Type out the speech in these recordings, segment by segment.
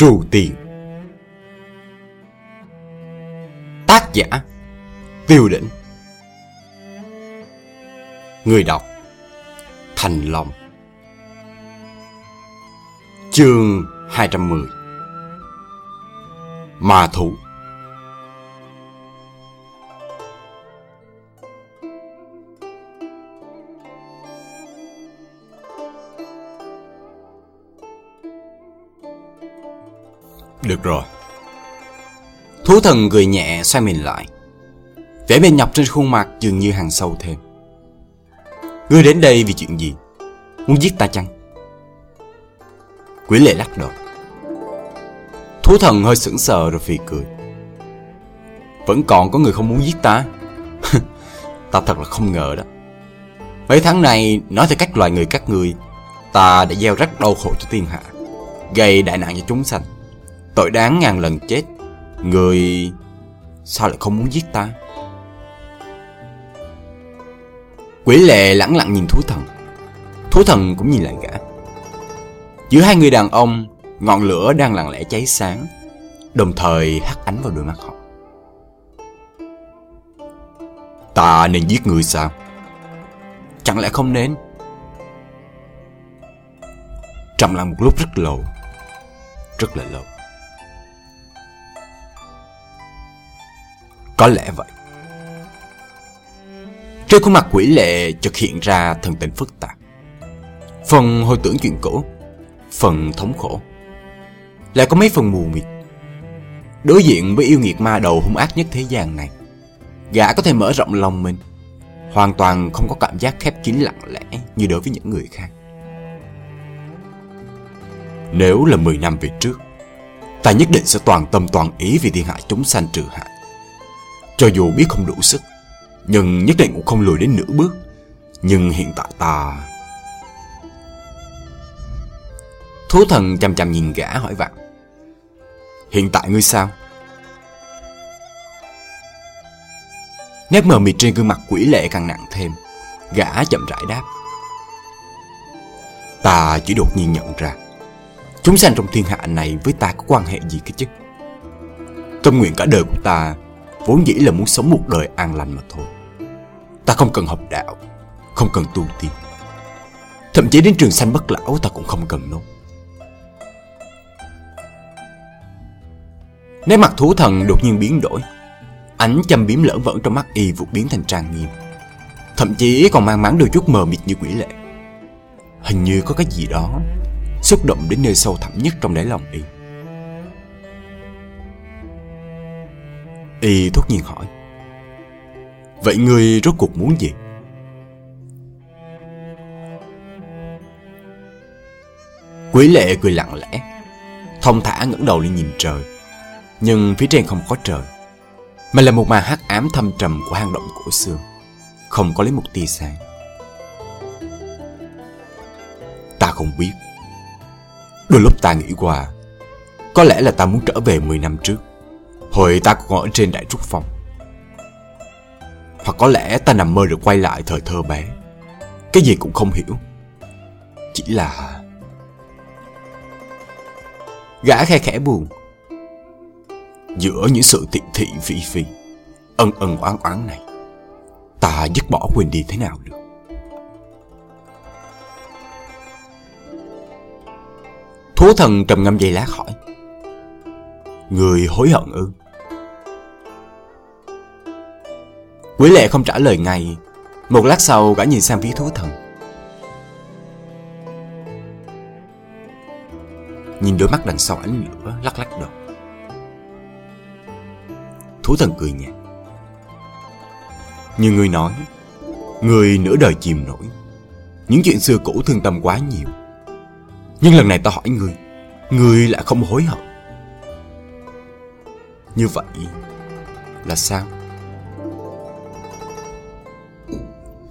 Trù Tiền. Tác giả Tiêu Đỉnh Người đọc Thành Long. Chương 210 Ma Thủ Thú thần cười nhẹ xoay mình lại. Vẻ bên nhọc trên khuôn mặt dường như hàng sâu thêm. Ngươi đến đây vì chuyện gì? Muốn giết ta chăng? Quỷ lệ lắc đầu. Thú thần hơi sững sờ rồi phì cười. Vẫn còn có người không muốn giết ta? Ta thật là không ngờ đó. Mấy tháng này Nói theo cách loài người các người Ta đã gieo rất đau khổ cho thiên hạ, Gây đại nạn cho chúng sanh. Tội đáng ngàn lần chết. Người... Sao lại không muốn giết ta? Quỷ lệ lẳng lặng nhìn thú thần. Thú thần cũng nhìn lại gã. Giữa hai người đàn ông, Ngọn lửa đang lặng lẽ cháy sáng, Đồng thời hắt ánh vào đôi mắt họ. Ta nên giết người sao? Chẳng lẽ không nên? Trầm lặng một lúc rất lâu, Rất là lâu. Có lẽ vậy. Trên khuôn mặt quỷ lệ chợt hiện ra thần tình phức tạp. Phần hồi tưởng chuyện cũ, phần thống khổ. Lại có mấy phần mù mịt. Đối diện với yêu nghiệt ma đầu hung ác nhất thế gian này, gã có thể mở rộng lòng mình, hoàn toàn không có cảm giác khép kín lặng lẽ như đối với những người khác. Nếu là 10 năm về trước, ta nhất định sẽ toàn tâm toàn ý vì thiên hạ chúng sanh trừ hại. Cho dù biết không đủ sức, Nhưng nhất định cũng không lùi đến nửa bước. Nhưng hiện tại ta Thú thần chăm chăm nhìn gã hỏi vặn. Hiện tại ngươi sao? Nét mờ mịt trên gương mặt quỷ lệ càng nặng thêm, Gã chậm rãi đáp. Ta chỉ đột nhiên nhận ra, Chúng sanh trong thiên hạ này với ta có quan hệ gì cái chứ? Tâm nguyện cả đời của ta vốn dĩ là muốn sống một đời an lành mà thôi. Ta không cần học đạo, không cần tu tiên. Thậm chí đến trường sanh bất lão ta cũng không cần đâu. Nét mặt thú thần đột nhiên biến đổi. Ánh châm biếm lởn vẫn trong mắt y vụt biến thành trang nghiêm. Thậm chí còn mang máng đôi chút mờ mịt như quỷ lệ. Hình như có cái gì đó xúc động đến nơi sâu thẳm nhất trong đáy lòng y. Y thốt nhiên hỏi. Vậy ngươi rốt cuộc muốn gì? Quý lệ cười lặng lẽ. Thông thả ngẩng đầu lên nhìn trời. Nhưng phía trên không có trời, Mà là một màn hắc ám thâm trầm của hang động cổ xưa. Không có lấy một tia sáng. Ta không biết. Đôi lúc ta nghĩ qua, Có lẽ là ta muốn trở về 10 năm trước. Hồi ta còn ở trên đại trúc phong. Hoặc có lẽ ta nằm mơ được quay lại thời thơ bé. Cái gì cũng không hiểu. Chỉ là Gã khe khẽ buồn. Giữa những sự tiện thị phi phi, Ân ân oán oán này, Ta dứt bỏ quên đi thế nào được? Thú thần trầm ngâm giây lát hỏi, Người hối hận ư? Quý lệ không trả lời ngay. Một lát sau gã nhìn sang phía thú thần. Nhìn đôi mắt đằng sau ánh lửa lắc lắc đầu. Thú thần cười nhẹ. Như người nói, Người nửa đời chìm nổi. Những chuyện xưa cũ thương tâm quá nhiều. Nhưng lần này ta hỏi người Người lại không hối hận. Như vậy Là sao?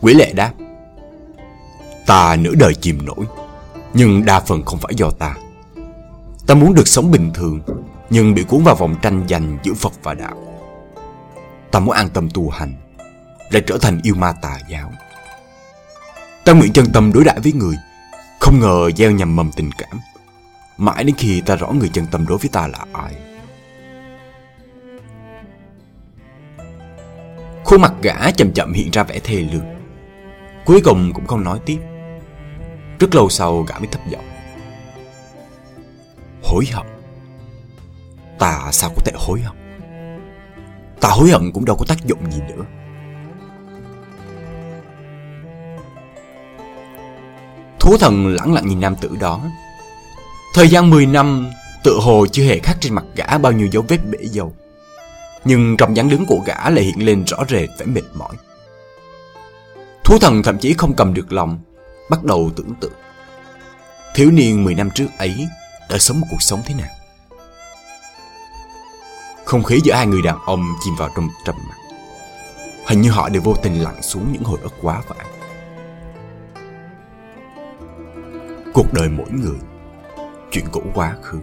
Quỷ lệ đáp, Ta nửa đời chìm nổi, Nhưng đa phần không phải do ta. Ta muốn được sống bình thường, Nhưng bị cuốn vào vòng tranh giành giữa Phật và Đạo. Ta muốn an tâm tu hành, Lại trở thành yêu ma tà giáo. Ta nguyện chân tâm đối đãi với người, Không ngờ gieo nhầm mầm tình cảm. Mãi đến khi ta rõ người chân tâm đối với ta là ai. Khuôn mặt gã chậm chậm hiện ra vẻ thê lương. Cuối cùng cũng không nói tiếp. Rất lâu sau gã mới thấp giọng. Hối hận. Ta sao có thể hối hận? Ta hối hận cũng đâu có tác dụng gì nữa. Thú thần lẳng lặng nhìn nam tử đó. Thời gian 10 năm Tự hồ chưa hề khắc trên mặt gã bao nhiêu dấu vết bể dầu. Nhưng trong dáng đứng của gã lại hiện lên rõ rệt vẻ mệt mỏi. Thú thần thậm chí không cầm được lòng, Bắt đầu tưởng tượng. Thiếu niên 10 năm trước ấy Đã sống một cuộc sống thế nào? Không khí giữa hai người đàn ông chìm vào trong trầm mặc. Hình như họ đều vô tình lặn xuống những hồi ức quá vãng Cuộc đời mỗi người, Chuyện cũ quá khứ.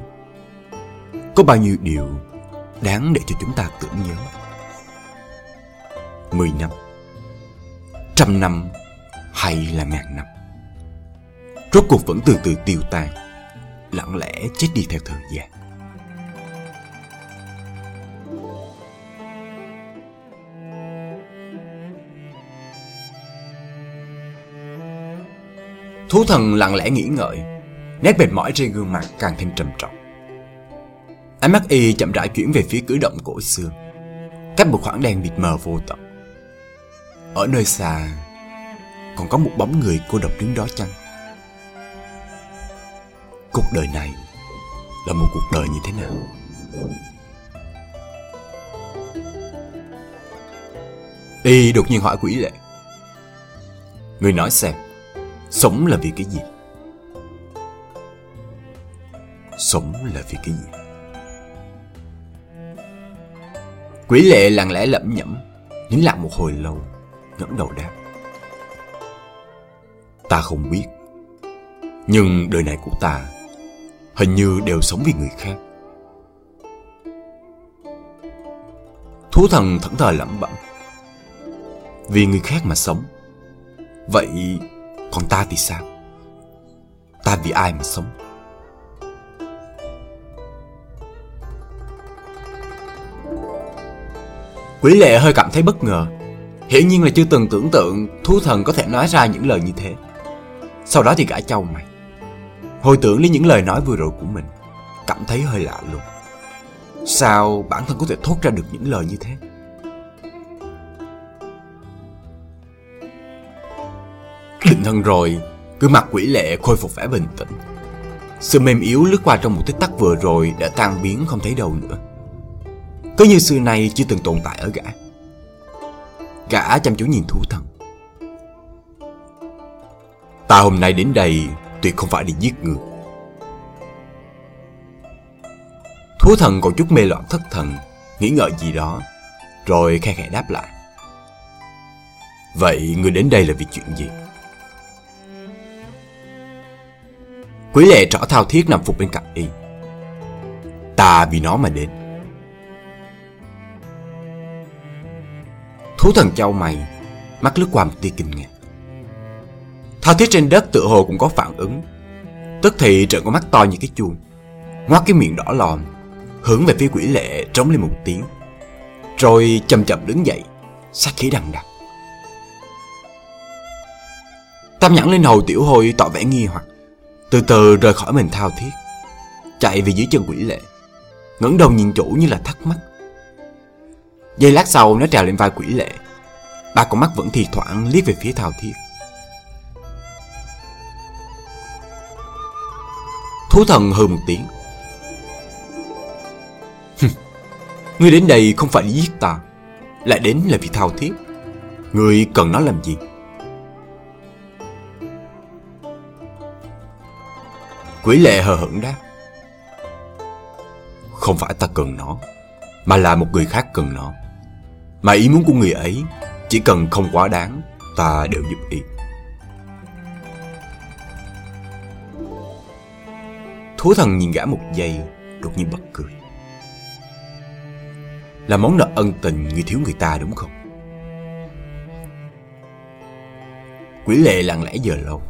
Có bao nhiêu điều Đáng để cho chúng ta tưởng nhớ? Mười năm. Trăm năm Hay là ngàn năm. Rốt cuộc vẫn từ từ tiêu tan, Lặng lẽ chết đi theo thời gian. Thú thần lặng lẽ nghĩ ngợi, Nét mệt mỏi trên gương mặt càng thêm trầm trọng. Ánh mắt y chậm rãi chuyển về phía cử động cổ xưa, Cách một khoảng đen mịt mờ vô tận. Ở nơi xa, Còn có một bóng người cô độc đứng đó chăng Cuộc đời này Là một cuộc đời như thế nào Y đột nhiên hỏi quỷ lệ Người nói xem, Sống là vì cái gì? Sống là vì cái gì? Quỷ lệ lặng lẽ lẩm nhẩm, Nín lặng một hồi lâu ngẩng đầu đáp Ta không biết, Nhưng đời này của ta Hình như đều sống vì người khác Thú thần thẫn thờ lẩm bẩm, Vì người khác mà sống, Vậy còn ta thì sao? Ta vì ai mà sống? Quỷ lệ hơi cảm thấy bất ngờ Hiển nhiên là chưa từng tưởng tượng Thú thần có thể nói ra những lời như thế. Sau đó thì gã châu mày. Hồi tưởng đến những lời nói vừa rồi của mình, Cảm thấy hơi lạ luôn. Sao bản thân có thể thốt ra được những lời như thế? Định thân rồi Gương mặt quỷ lệ khôi phục vẻ bình tĩnh. Sự mềm yếu lướt qua trong một tích tắc vừa rồi Đã tan biến không thấy đâu nữa. Cứ như xưa nay chưa từng tồn tại ở gã. Gã chăm chú nhìn thú thần. Ta hôm nay đến đây Tuyệt không phải để giết người. Thú thần còn chút mê loạn thất thần, Nghĩ ngợi gì đó, Rồi khe khẽ đáp lại. Vậy người đến đây là vì chuyện gì? Quý lệ trỏ thao thiết nằm phục bên cạnh y. Ta vì nó mà đến. Thú thần châu mày Mắt lướt qua một tia kinh ngạc. Thao thiết trên đất tự hồ cũng có phản ứng. Tức thì trợn con mắt to như cái chuông ngoát cái miệng đỏ lòm, Hướng về phía quỷ lệ trống lên một tiếng, Rồi chậm chậm đứng dậy, Sát khí đằng đặc Tam nhãn lên hầu tiểu hồi tỏ vẻ nghi hoặc, từ từ rời khỏi mình thao thiết, Chạy về dưới chân quỷ lệ, ngẩng đầu nhìn chủ như là thắc mắc. Giây lát sau, nó trèo lên vai quỷ lệ. Ba con mắt vẫn thì thoảng liếc về phía Thảo thiết. Thú thần hừ một tiếng. Ngươi đến đây không phải giết ta, Lại đến là vì Thảo thiết. Ngươi cần nó làm gì? Quỷ lệ hờ hững đáp. Không phải ta cần nó, Mà là một người khác cần nó. Mà ý muốn của người ấy Chỉ cần không quá đáng, Ta đều giúp ý. Thú thần nhìn gã một giây, Đột nhiên bật cười. Là món nợ ân tình Người thiếu người ta đúng không? Quỷ lệ lặng lẽ giờ lâu.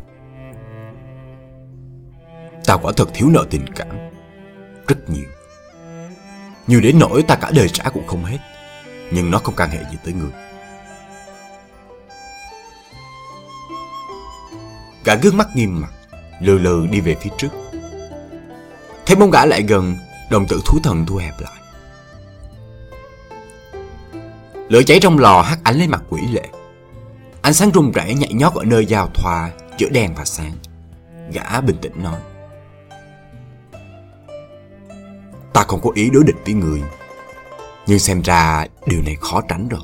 Ta ta quả thật thiếu nợ tình cảm. Rất nhiều. Nhiều đến nỗi ta cả đời trả cũng không hết. Nhưng nó không can hệ gì tới người. Gã gương mắt nghiêm mặt, Lừ lừ đi về phía trước. Thấy bóng gã lại gần, Đồng tử thú thần thu hẹp lại. Lửa cháy trong lò hắt ánh lên mặt quỷ lệ. Ánh sáng rung rẩy nhảy nhót ở nơi giao thoa Giữa đen và sáng. Gã bình tĩnh nói. Ta không có ý đối địch với người. Nhưng xem ra điều này khó tránh rồi.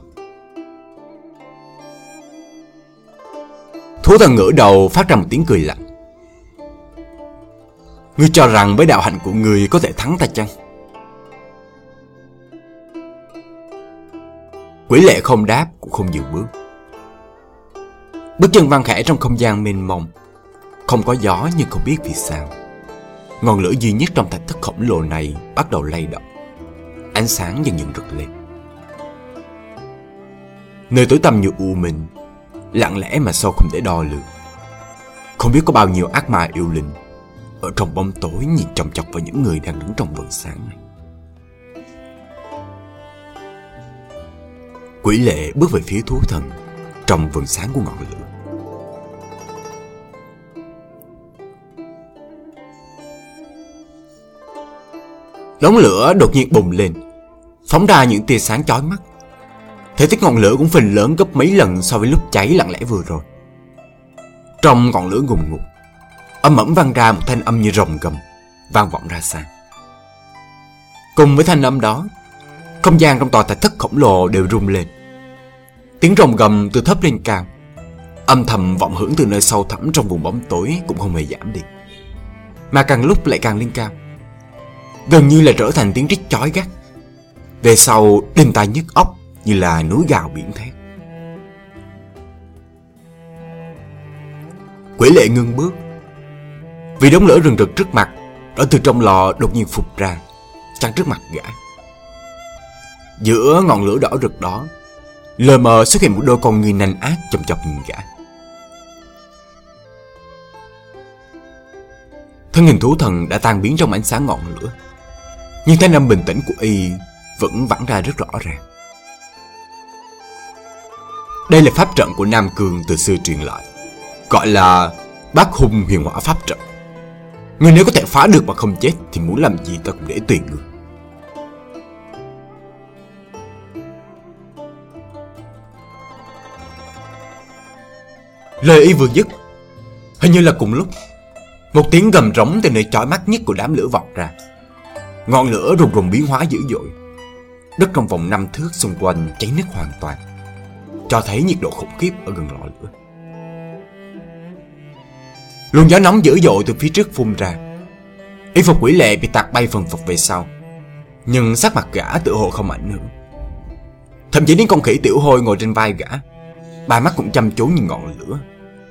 Thú thần ngửa đầu phát ra một tiếng cười lạnh. Ngươi cho rằng với đạo hạnh của người có thể thắng ta chăng? Quỷ lệ không đáp, cũng không dừng bước. Bước chân văng khẽ trong không gian mênh mông. Không có gió nhưng không biết vì sao. Ngọn lửa duy nhất trong thạch thất khổng lồ này bắt đầu lay động. Ánh sáng dần dần rực lên. Nơi tối tăm như u minh, Lặng lẽ mà sâu không thể đo lường. Không biết có bao nhiêu ác ma yêu linh Ở trong bóng tối nhìn chòng chọc vào những người đang đứng trong vườn sáng này. Quỷ lệ bước về phía thú thần Trong vườn sáng của ngọn lửa. Đống lửa đột nhiên bùng lên. Phóng ra những tia sáng chói mắt. Thể tích ngọn lửa cũng phần lớn gấp mấy lần so với lúc cháy lặng lẽ vừa rồi. Trong ngọn lửa ngùng ngục, Âm ẩm vang ra một thanh âm như rồng gầm, Vang vọng ra xa. Cùng với thanh âm đó, Không gian trong tòa thạch thất khổng lồ đều rung lên. Tiếng rồng gầm từ thấp lên cao, Âm thầm vọng hưởng từ nơi sâu thẳm trong vùng bóng tối cũng không hề giảm đi. Mà càng lúc lại càng lên cao, Gần như là trở thành tiếng rít chói gắt. Về sau đinh tai nhức óc Như là núi gào biển thét. Quỷ lệ ngưng bước. Vì đống lửa rừng rực trước mặt Ở từ trong lò đột nhiên phục ra, Chắn trước mặt gã. Giữa ngọn lửa đỏ rực đó, Lờ mờ xuất hiện một đôi con người nành ác chầm chọc nhìn gã. Thân hình thú thần đã tan biến trong ánh sáng ngọn lửa. Nhưng thanh âm bình tĩnh của y vẫn vẳng ra rất rõ ràng. Đây là pháp trận của Nam Cương từ xưa truyền lại, Gọi là Bác hùng huyền hỏa pháp trận. Người nếu có thể phá được mà không chết Thì muốn làm gì ta cũng để tùy người. Lời y vừa dứt, Hình như là cùng lúc, Một tiếng gầm rống từ nơi chói mắt nhất của đám lửa vọt ra. Ngọn lửa rùng rùng biến hóa dữ dội. Đất trong vòng năm thước xung quanh cháy nứt hoàn toàn, Cho thấy nhiệt độ khủng khiếp ở gần lò lửa. Luồng gió nóng dữ dội từ phía trước phun ra. Y phục quỷ lệ bị tạt bay phần phục về sau, Nhưng sắc mặt gã tự hồ không ảnh hưởng. Thậm chí đến con khỉ tiểu hôi ngồi trên vai gã, Ba mắt cũng chăm chú nhìn ngọn lửa,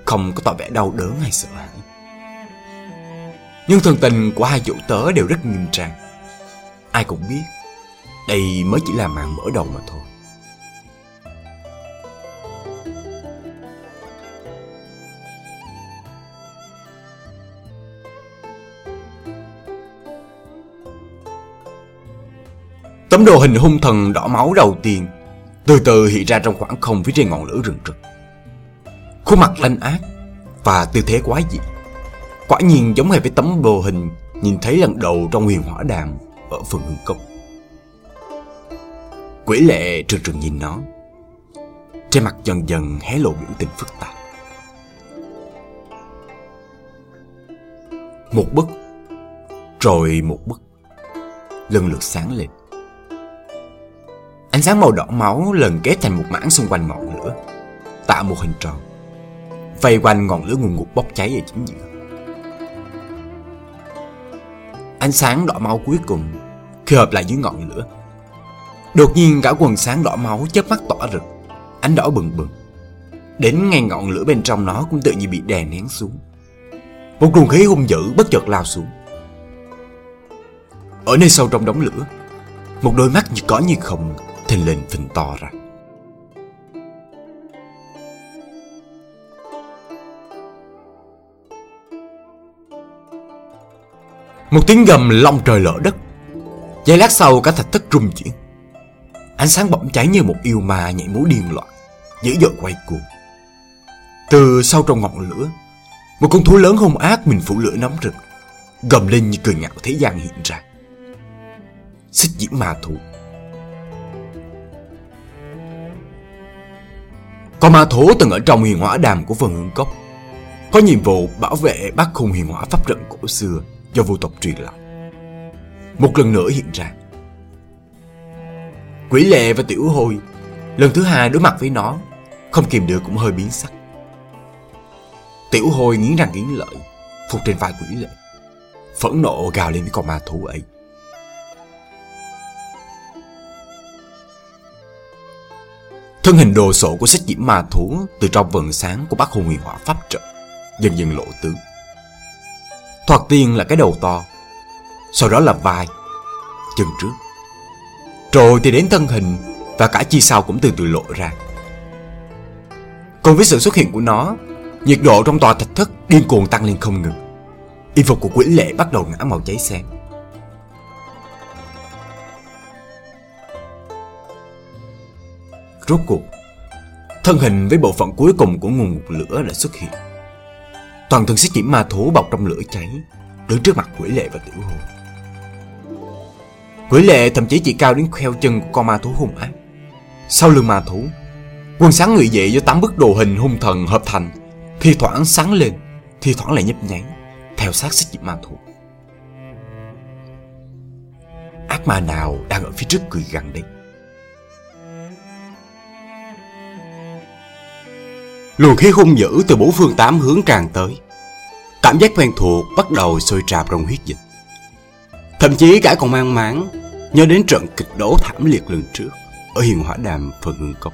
Không có tỏ vẻ đau đớn hay sợ hãi. Nhưng thần tình của hai chủ tớ đều rất nghiêm trang. Ai cũng biết đây mới chỉ là màn mở đầu mà thôi. Tấm đồ hình hung thần đỏ máu đầu tiên Từ từ hiện ra trong khoảng không phía trên ngọn lửa rừng rực. Khuôn mặt lanh ác Và tư thế quái dị, Quả nhiên giống hệt với tấm đồ hình Nhìn thấy lần đầu trong huyền hỏa đàm Ở phường Hương Cốc Quỷ lệ trừng trừng nhìn nó. Trên mặt dần dần hé lộ biểu tình phức tạp. Một bức, Rồi một bức, Lần lượt sáng lên. Ánh sáng màu đỏ máu lần kết thành một mảng xung quanh ngọn lửa Tạo một hình tròn, Vây quanh ngọn lửa ngùn ngụt bốc cháy ở chính giữa. Ánh sáng đỏ máu cuối cùng Khi hợp lại dưới ngọn lửa Đột nhiên cả quần sáng đỏ máu chớp mắt tỏa rực. Ánh đỏ bừng bừng. Đến ngay ngọn lửa bên trong nó cũng tự như bị đè nén xuống. Một luồng khí hung dữ bất chợt lao xuống. Ở nơi sâu trong đống lửa, Một đôi mắt như có như không thình lình phình to ra. Một tiếng gầm long trời lỡ đất. Giây lát sau, cả thạch thất rung chuyển. Ánh sáng bỗng cháy như một yêu ma nhảy múa điên loạn, Dữ dội quay cuồng. Từ sau trong ngọn lửa, Một con thú lớn hung ác mình phủ lửa nóng rực, Gầm lên như cười ngạo thế gian hiện ra. Xích diễm ma thú. Con ma thú từng ở trong huyền hỏa đàm của phần hương cốc. Có nhiệm vụ bảo vệ bát khung huyền hỏa pháp trận cổ xưa Do vô tộc truyền lại. Một lần nữa hiện ra. Quỷ lệ và tiểu hồi. Lần thứ hai đối mặt với nó, Không kìm được cũng hơi biến sắc. Tiểu hồi nghiến răng nghiến lợi, Phục trên vai quỷ lệ, Phẫn nộ gào lên với con ma thú ấy. Thân hình đồ sộ của sách diễm ma thú Từ trong vần sáng của bác hồn huyền hỏa pháp trận Dần dần lộ tướng. Thoạt tiên là cái đầu to, Sau đó là vai, Chân trước. Rồi thì đến thân hình, Và cả chi sau cũng từ từ lộ ra. Còn với sự xuất hiện của nó, Nhiệt độ trong tòa thạch thất điên cuồng tăng lên không ngừng. Y phục của quỷ lệ bắt đầu ngã màu cháy xém Rốt cuộc, Thân hình với bộ phận cuối cùng của nguồn ngục lửa đã xuất hiện. Toàn thân xích chỉ ma thú bọc trong lửa cháy, Đứng trước mặt quỷ lệ và tiểu hồn. Quỷ lệ thậm chí chỉ cao đến kheo chân của con ma thú hung ác Sau lưng ma thú, Quân sáng người dậy do tám bức đồ hình hung thần hợp thành, Thi thoảng sáng lên, Thi thoảng lại nhấp nháy, Theo sát xích diễm ma thú Ác ma nào đang ở phía trước cười gằn đây Luồng khí hung dữ từ bốn phương tám hướng tràn tới. Cảm giác quen thuộc bắt đầu sôi trào trong huyết dịch. Thậm chí cả còn mang máng nhớ đến trận kịch đấu thảm liệt lần trước ở hiền hỏa đàm phần hương cốc.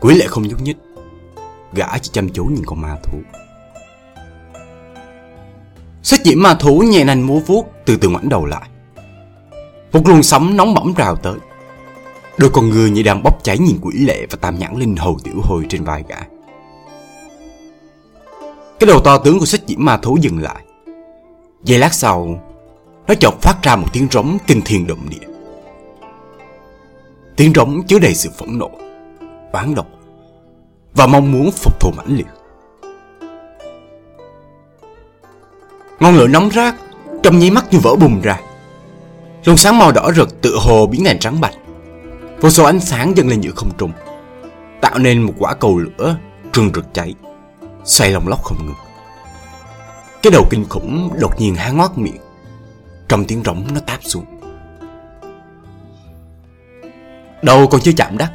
Quý lệ không nhúc nhích, gã chỉ chăm chú nhìn con ma thú. Xích diễm ma thú nhẹ nành múa vuốt từ từ ngoảnh đầu lại. Một luồng sóng nóng bỏng rào tới. Đôi con người như đang bốc cháy nhìn quỷ lệ và tam nhãn linh hầu tiểu hồi trên vai gã. Cái đầu to tướng của xích diễm ma thú dừng lại. Giây lát sau, nó chợt phát ra một tiếng rống kinh thiên động địa. Tiếng rống chứa đầy sự phẫn nộ, oán độc và mong muốn phục thù mãnh liệt. Ngọn lửa nóng rát, trong nháy mắt như vỡ bùng ra. Luồng sáng màu đỏ rực tự hồ biến thành trắng bạch Vô số ánh sáng dâng lên giữa không trung Tạo nên một quả cầu lửa trừng rực cháy Xoay lòng lóc không ngừng Cái đầu kinh khủng đột nhiên há ngoác miệng trong tiếng rỗng nó táp xuống. Đầu còn chưa chạm đất.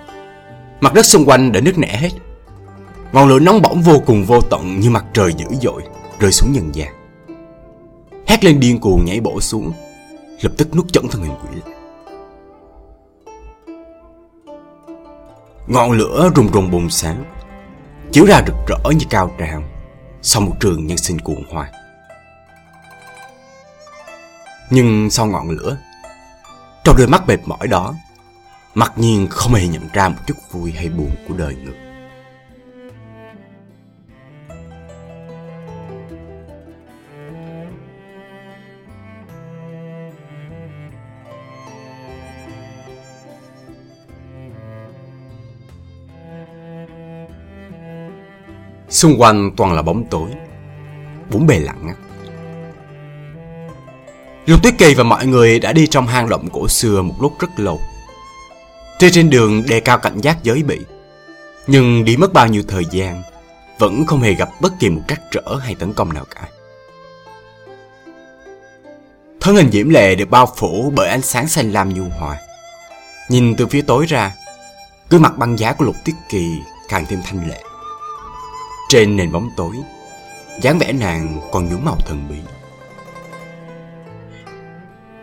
Mặt đất xung quanh đã nứt nẻ hết. Ngọn lửa nóng bỏng vô cùng vô tận như mặt trời dữ dội, Rơi xuống nhân gian. Hét lên điên cuồng nhảy bổ xuống, Lập tức nuốt chẩn thân hình quỷ lại Ngọn lửa rùng rùng bùng sáng, Chiếu ra rực rỡ như cao trào, Sau một trường nhân sinh cuồng hoài nhưng sau ngọn lửa, Trong đôi mắt mệt mỏi đó, Mặc nhiên không hề nhận ra một chút vui hay buồn của đời người. Xung quanh toàn là bóng tối, Bốn bề lặng ngắt. Lục Tuyết Kỳ và mọi người đã đi trong hang động cổ xưa một lúc rất lâu. Trên trên đường đề cao cảnh giác giới bị, Nhưng đi mất bao nhiêu thời gian, Vẫn không hề gặp bất kỳ một trắc trở hay tấn công nào cả. Thân hình diễm lệ được bao phủ bởi ánh sáng xanh lam nhu hòa. Nhìn từ phía tối ra, Gương mặt băng giá của Lục Tuyết Kỳ càng thêm thanh lệ. Trên nền bóng tối, dáng vẻ nàng còn nhuốm màu thần bí.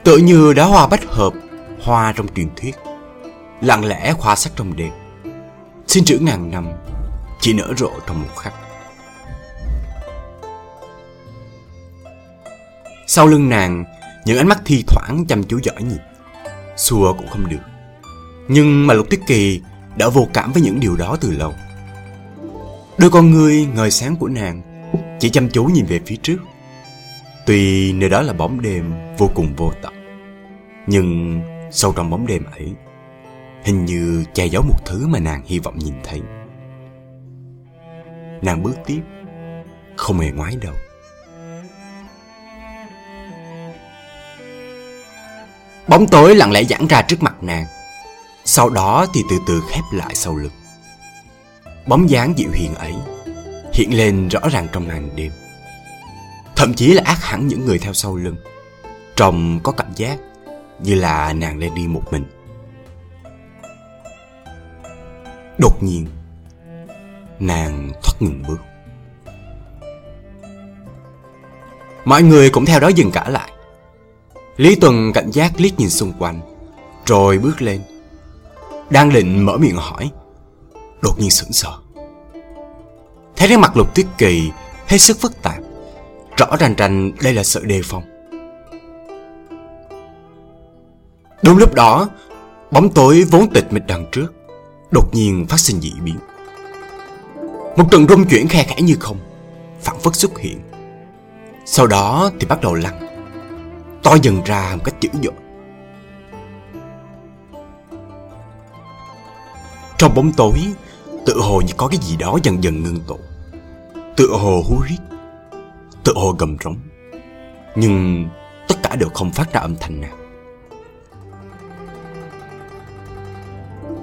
Tự như đá hoa bách hợp, Hoa trong truyền thuyết. Lặng lẽ khoa sắc trong đêm. Xin chữ ngàn năm, Chỉ nở rộ trong một khắc. Sau lưng nàng, Những ánh mắt thi thoảng chăm chú dõi nhìn. Xua cũng không được. Nhưng mà Lục Tuyết Kỳ Đã vô cảm với những điều đó từ lâu. Đôi con người ngời sáng của nàng Chỉ chăm chú nhìn về phía trước. Tuy nơi đó là bóng đêm vô cùng vô tận. Nhưng sâu trong bóng đêm ấy, Hình như che giấu một thứ mà nàng hy vọng nhìn thấy. Nàng bước tiếp, Không hề ngoái đầu. Bóng tối lặng lẽ giãn ra trước mặt nàng. Sau đó thì từ từ khép lại sau lưng. Bóng dáng dịu hiền ấy Hiện lên rõ ràng trong màn đêm. Thậm chí là ác hẳn những người theo sau lưng. Trông có cảm giác như là nàng lên đi một mình. Đột nhiên, Nàng thoát ngừng bước. Mọi người cũng theo đó dừng cả lại. Lý Tuần cảnh giác liếc nhìn xung quanh, Rồi bước lên. Đang định mở miệng hỏi, Đột nhiên sững sờ. Thấy cái mặt lục tuyết kỳ Hết sức phức tạp, Rõ ràng ràng đây là sự đề phòng. Đúng lúc đó, Bóng tối vốn tịch mịch đằng trước, Đột nhiên phát sinh dị biến. Một trận rung chuyển khe khẽ như không Phản phất xuất hiện. Sau đó thì bắt đầu lăn, To dần ra một cách dữ dội. Trong bóng tối Tự hồ như có cái gì đó dần dần ngưng tụ. Tự hồ hú rít Tự hồ gầm rống. Nhưng tất cả đều không phát ra âm thanh nào.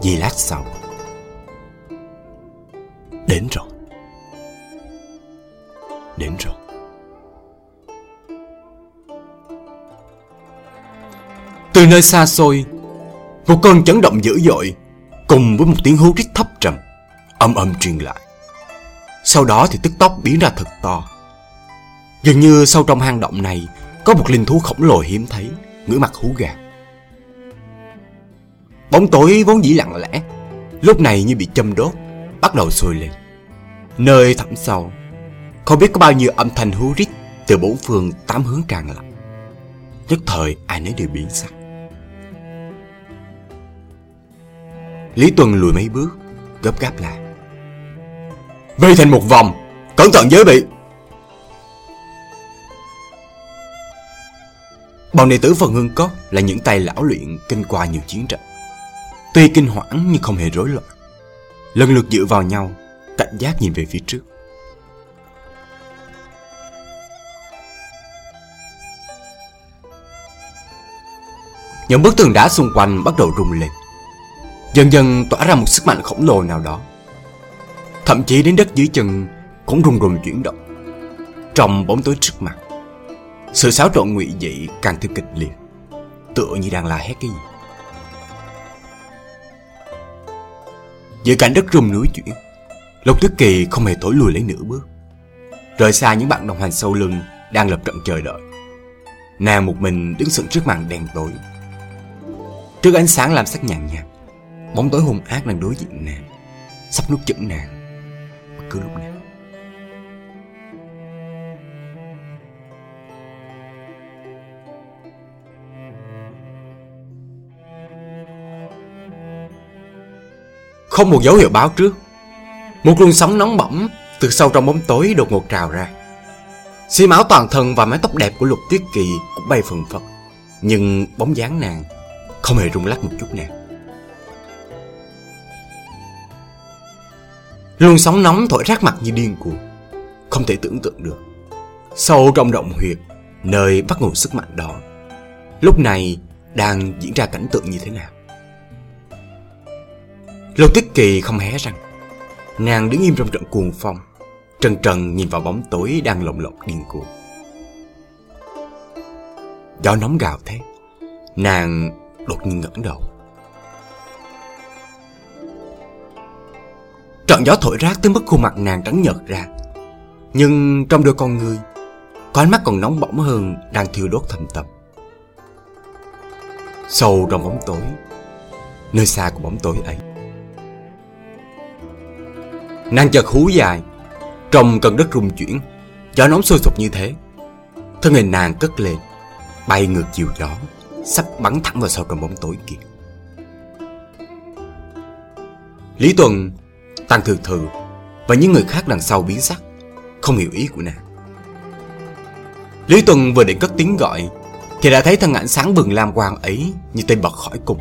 Vì lát sau. Đến rồi. Đến rồi. Từ nơi xa xôi, Một cơn chấn động dữ dội Cùng với một tiếng hú rít thấp trầm Âm âm truyền lại. Sau đó thì tức tốc biến ra thật to. Dường như sâu trong hang động này Có một linh thú khổng lồ hiếm thấy, Ngửa mặt hú gạt. Bóng tối vốn dĩ lặng lẽ, Lúc này như bị châm đốt, Bắt đầu sôi lên. Nơi thẳm sâu, Không biết có bao nhiêu âm thanh hú rít Từ bốn phương tám hướng tràn lại Nhất thời, ai nấy đều biến sắc. Lý Tuần lùi mấy bước, Gấp gáp lại. Vây thành một vòng, Cẩn thận giới bị Bọn đệ tử phần hương cốc là những tay lão luyện kinh qua nhiều chiến trận. Tuy kinh hoảng nhưng không hề rối loạn. Lần lượt dựa vào nhau, cảnh giác nhìn về phía trước. Những bức tường đá xung quanh bắt đầu rung lên. Dần dần tỏa ra một sức mạnh khổng lồ nào đó. Thậm chí đến đất dưới chân cũng rung rung chuyển động. Trong bóng tối trước mặt, sự xáo trộn ngụy dị càng thêm kịch liệt Tựa như đang la hét cái gì Giữa cảnh đất rung núi chuyển Lục Tuyết Kỳ không hề thổi lùi lấy nửa bước. Rời xa những bạn đồng hành sâu lưng Đang lập trận chờ đợi. Nàng một mình đứng sững trước màn đèn tối. Trước ánh sáng làm sắc nhàn nhạt, Bóng tối hung ác đang đối diện nàng, Sắp nuốt chửng nàng. Bất cứ lúc nào Không một dấu hiệu báo trước. Một luồng sóng nóng bỏng Từ sâu trong bóng tối đột ngột trào ra. Xi máu toàn thân và mái tóc đẹp của Lục Tuyết Kỳ cũng bay phần phật, Nhưng bóng dáng nàng Không hề rung lắc một chút nào. Luồng sóng nóng thổi rát mặt như điên cuồng, Không thể tưởng tượng được. Sâu trong động huyệt, Nơi bắt nguồn sức mạnh đó, Lúc này đang diễn ra cảnh tượng như thế nào? Lâu Tuyết Kỳ không hé răng. Nàng đứng im trong trận cuồng phong. Trần trần nhìn vào bóng tối đang lộn lộn điên cuồng. Gió nóng gào thét Nàng đột nhiên ngẩng đầu. Trận gió thổi rác tới mức khuôn mặt nàng trắng nhợt ra. Nhưng trong đôi con người Có ánh mắt còn nóng bỏng hơn Đang thiêu đốt thầm tập Sâu trong bóng tối, Nơi xa của bóng tối ấy Nàng chợt hú dài. Trong cơn đất rung chuyển, Gió nóng sôi sục như thế. Thân hình nàng cất lên, Bay ngược chiều gió, Sắp bắn thẳng vào sau trong bóng tối kia. Lý Tuần Tăng thường thừa Và những người khác đằng sau biến sắc, Không hiểu ý của nàng. Lý Tuần vừa định cất tiếng gọi, Thì đã thấy thân ảnh sáng bừng lam quang ấy Như tên bật khỏi cùng,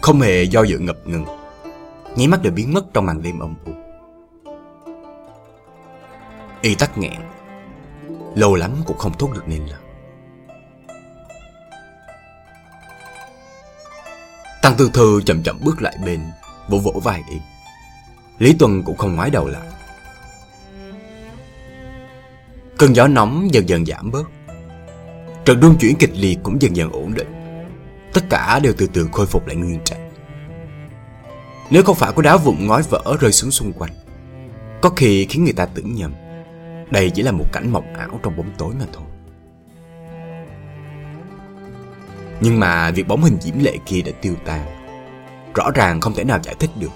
Không hề do dự ngập ngừng. Nháy mắt đã biến mất trong màn đêm âm u. Y tắc nghẹn. Lâu lắm cũng không thốt được nên lời Tăng Tư Thư chậm chậm bước lại bên, Vỗ vỗ vai Y. Lý Tuần cũng không ngoái đầu lại. Cơn gió nóng dần dần giảm bớt. Trận rung chuyển kịch liệt cũng dần dần ổn định. Tất cả đều từ từ khôi phục lại nguyên trạng. Nếu không phải có đá vụn ngói vỡ rơi xuống xung quanh, Có khi khiến người ta tưởng nhầm. Đây chỉ là một cảnh mộng ảo trong bóng tối mà thôi Nhưng mà việc bóng hình diễm lệ kia đã tiêu tan Rõ ràng không thể nào giải thích được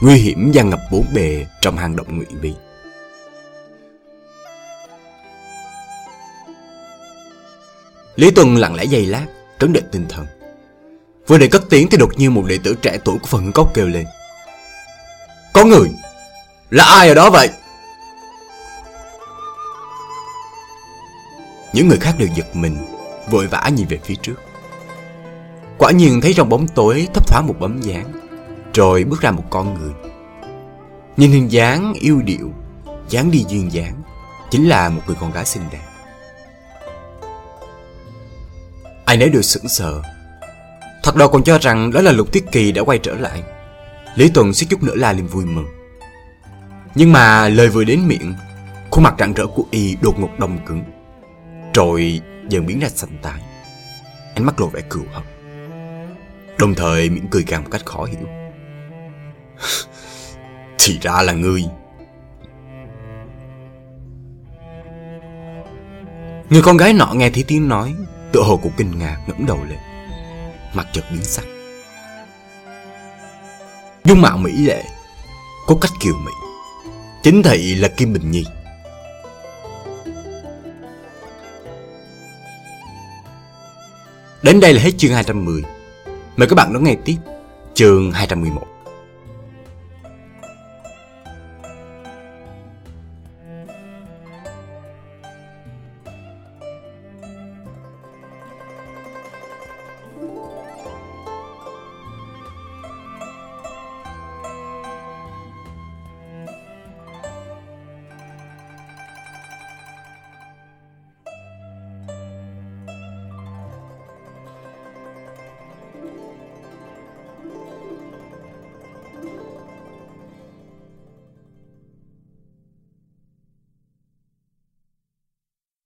Nguy hiểm gian ngập bốn bề trong hang động ngụy vi. Lý Tuần lặng lẽ giây lát, trấn định tinh thần. Vừa định cất tiếng thì đột nhiên một đệ tử trẻ tuổi của phần cốc kêu lên. Có người! Là ai ở đó vậy? Những người khác đều giật mình, vội vã nhìn về phía trước. Quả nhiên thấy trong bóng tối thấp thoáng một bấm dáng, rồi bước ra một con người. Nhìn hình dáng yêu điệu, dáng đi duyên dáng, chính là một người con gái xinh đẹp. Ai nấy đều sững sờ Thật đầu còn cho rằng đó là Lục Tiết Kỳ đã quay trở lại Lý Tuần suýt chút nữa la lên vui mừng Nhưng mà lời vừa đến miệng Khuôn mặt rạng rỡ của y đột ngột đông cứng rồi dần biến ra xanh tái. Ánh mắt lộ vẻ cừu hận. Đồng thời miệng cười càng một cách khó hiểu. Thì ra là ngươi. Người con gái nọ nghe thấy tiếng nói, Tựa hồ cũng kinh ngạc, ngẩng đầu lên. Mặt chợt biến sắc. Dung mạo mỹ lệ, Có cách kiều mỹ Chính thị là Kim Bình Nhi. Đến đây là hết chương 210 Mời các bạn đón nghe tiếp chương 211